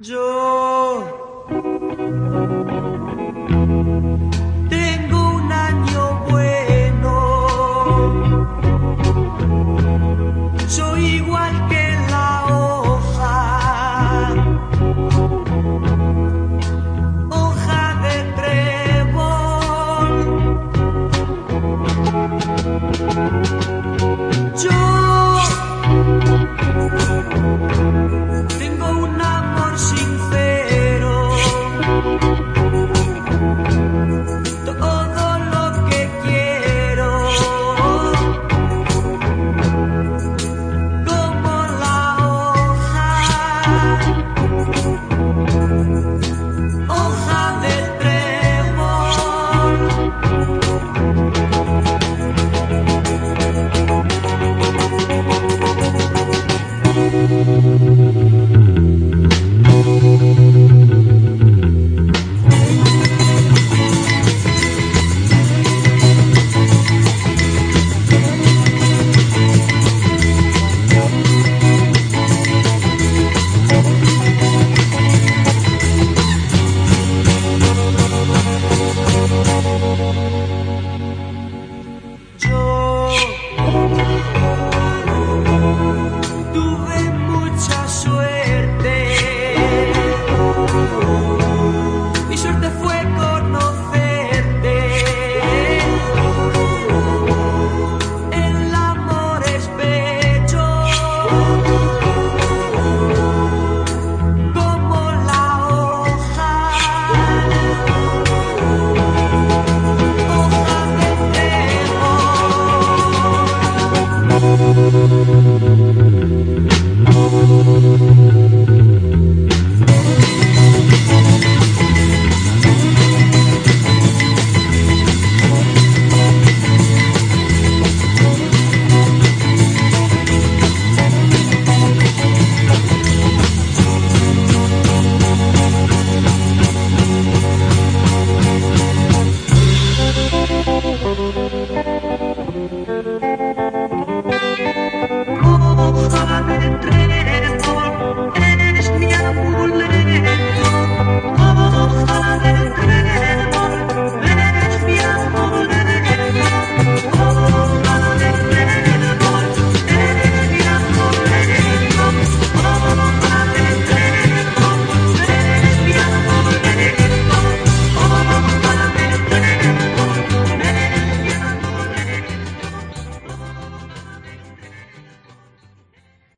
Joe.